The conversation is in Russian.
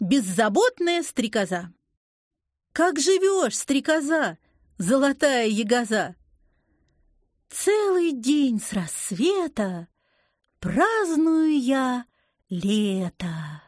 Беззаботная стрекоза. Как живешь, стрекоза, золотая ягоза? Целый день с рассвета праздную я лето.